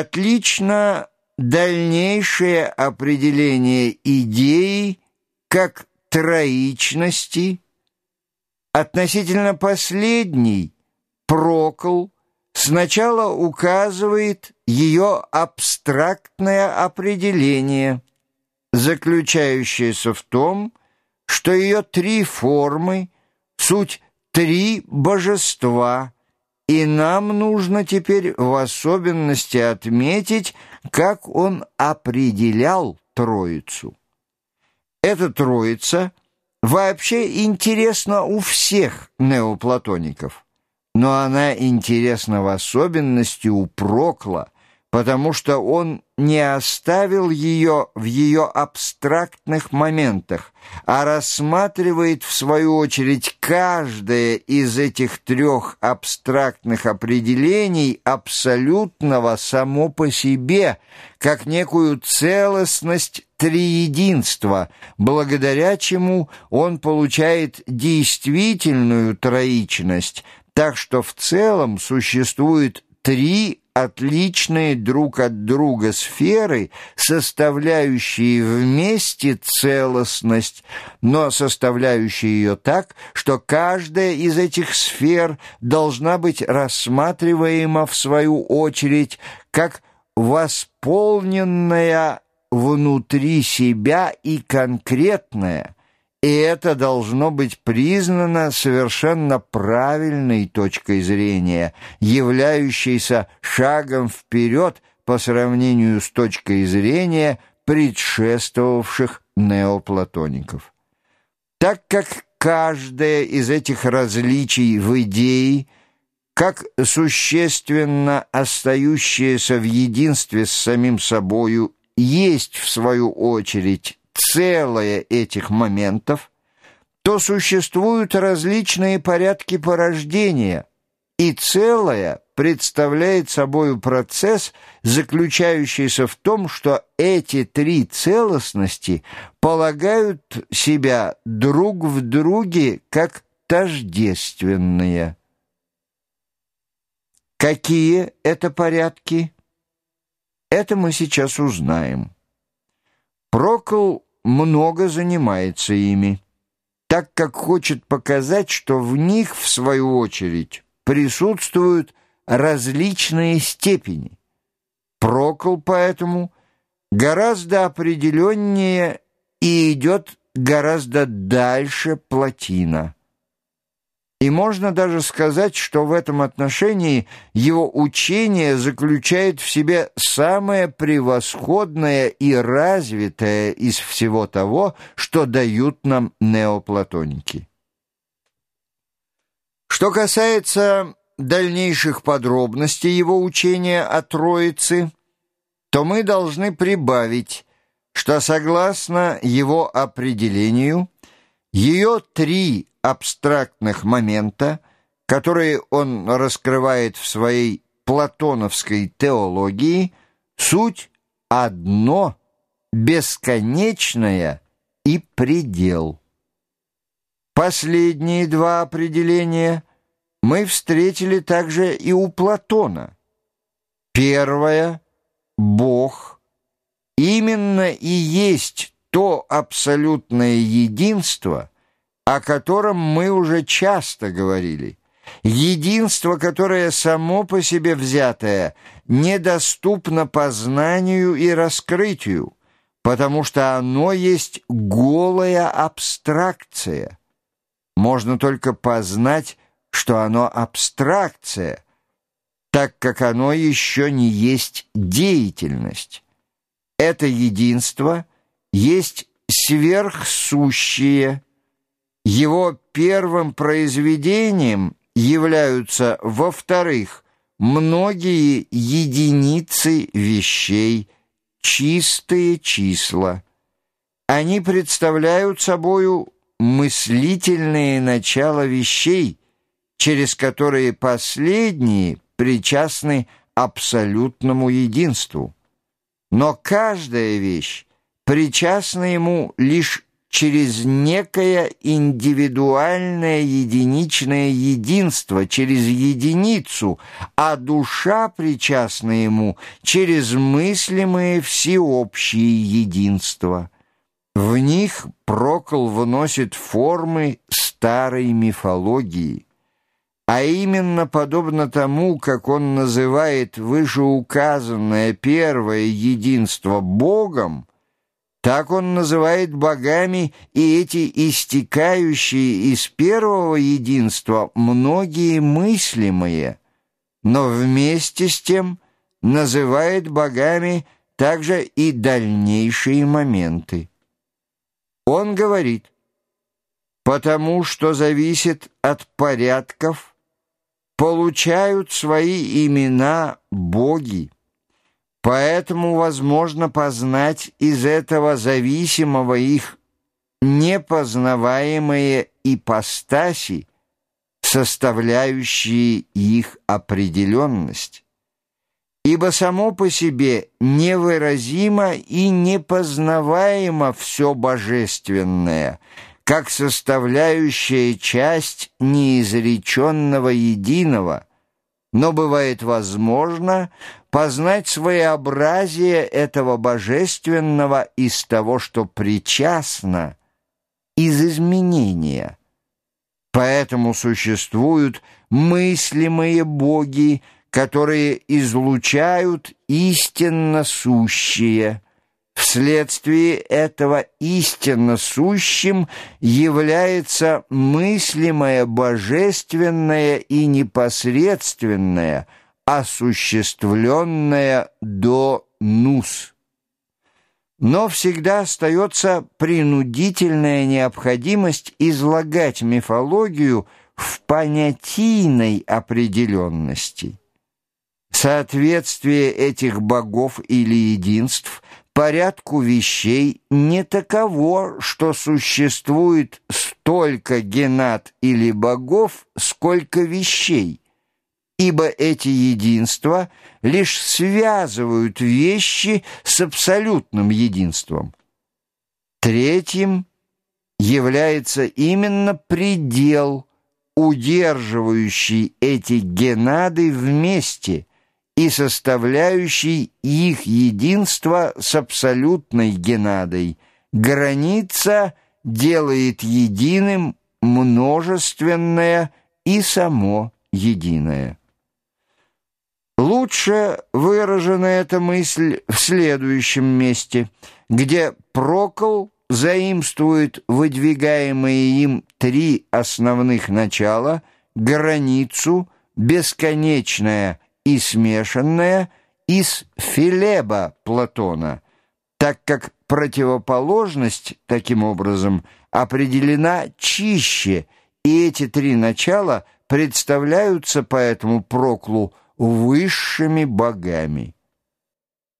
Отлично дальнейшее определение идеи как троичности, относительно последней Прокл сначала указывает ее абстрактное определение, заключающееся в том, что ее три формы — суть три божества — и нам нужно теперь в особенности отметить, как он определял Троицу. Эта Троица вообще интересна у всех неоплатоников, но она интересна в особенности у Прокла, потому что он не оставил ее в ее абстрактных моментах, а рассматривает, в свою очередь, каждое из этих трех абстрактных определений абсолютного само по себе, как некую целостность триединства, благодаря чему он получает действительную троичность, так что в целом существует три отличные друг от друга сферы, составляющие вместе целостность, но составляющие ее так, что каждая из этих сфер должна быть рассматриваема в свою очередь как восполненная внутри себя и конкретная – и это должно быть признано совершенно правильной точкой зрения, являющейся шагом вперед по сравнению с точкой зрения предшествовавших неоплатоников. Так как каждое из этих различий в идее, как существенно остающееся в единстве с самим собою, есть, в свою очередь, целое этих моментов, то существуют различные порядки порождения, и целое представляет собой процесс, заключающийся в том, что эти три целостности полагают себя друг в друге как тождественные. Какие это порядки? Это мы сейчас узнаем. Прокл много занимается ими, так как хочет показать, что в них, в свою очередь, присутствуют различные степени. Прокл поэтому гораздо определеннее и идет гораздо дальше плотина. И можно даже сказать, что в этом отношении его учение заключает в себе самое превосходное и развитое из всего того, что дают нам неоплатоники. Что касается дальнейших подробностей его учения о Троице, то мы должны прибавить, что согласно его определению, ее три абстрактных момента, которые он раскрывает в своей платоновской теологии, суть одно, бесконечное и предел. Последние два определения мы встретили также и у Платона. Первое — Бог, именно и есть то абсолютное единство, о котором мы уже часто говорили. Единство, которое само по себе взятое, недоступно познанию и раскрытию, потому что оно есть голая абстракция. Можно только познать, что оно абстракция, так как оно еще не есть деятельность. Это единство есть сверхсущее, его первым произведением являются, во-вторых, многие единицы вещей, чистые числа. Они представляют собою мыслительные начала вещей, через которые последние причастны абсолютному единству. Но каждая вещь причастна ему лишь через некое индивидуальное единичное единство, через единицу, а душа причастна ему через мыслимые всеобщие единства. В них Прокол вносит формы старой мифологии, а именно подобно тому, как он называет вышеуказанное первое единство Богом, так он называет богами и эти истекающие из первого единства многие мыслимые, но вместе с тем называет богами также и дальнейшие моменты. Он говорит, потому что зависит от порядков, получают свои имена боги. Поэтому возможно познать из этого зависимого их непознаваемые ипостаси, составляющие их определенность. Ибо само по себе невыразимо и непознаваемо все божественное, как составляющая часть неизреченного единого – но бывает возможно познать своеобразие этого божественного из того, что причастно, из изменения. Поэтому существуют мыслимые боги, которые излучают истинно сущее – Вследствие этого истинно сущим является мыслимое божественное и непосредственное, осуществленное до нус. Но всегда остается принудительная необходимость излагать мифологию в понятийной определенности. Соответствие этих богов или единств – порядку вещей не таково, что существует столько генат или богов, сколько вещей, ибо эти единства лишь связывают вещи с абсолютным единством. Третьим является именно предел, удерживающий эти генады вместе – и составляющий их единство с абсолютной генадой. Граница делает единым множественное и само единое. Лучше выражена эта мысль в следующем месте, где Прокол заимствует выдвигаемые им три основных начала, границу, бесконечное и смешанное из Филеба Платона, так как противоположность, таким образом, определена чище, и эти три начала представляются поэтому Проклу высшими богами.